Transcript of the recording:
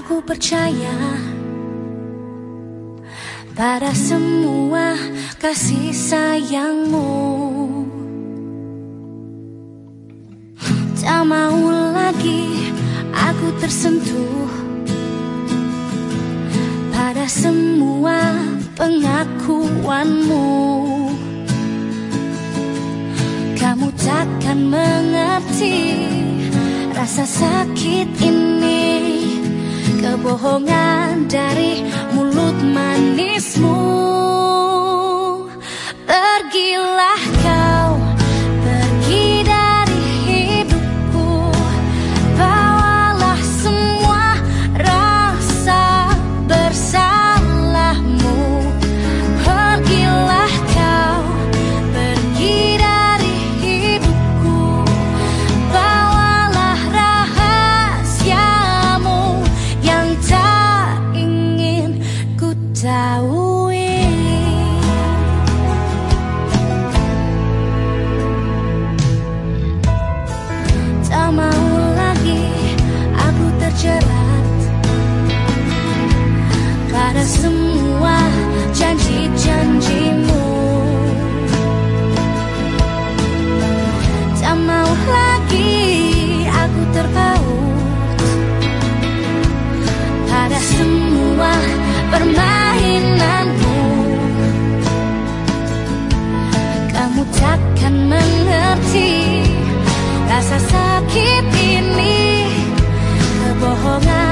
Aku percaya pada semua kasih sayangmu. Tak mau lagi aku tersentuh Pada semua pengakuanmu. Kamu takkan mengerti rasa sakit ini Kebohongan dari mulut manismu Mana semua janji-janjimu. Tak mau lagi aku terpaut Pada semua permainanmu Kamu takkan mengerti Rasa sakit ini Kebohongan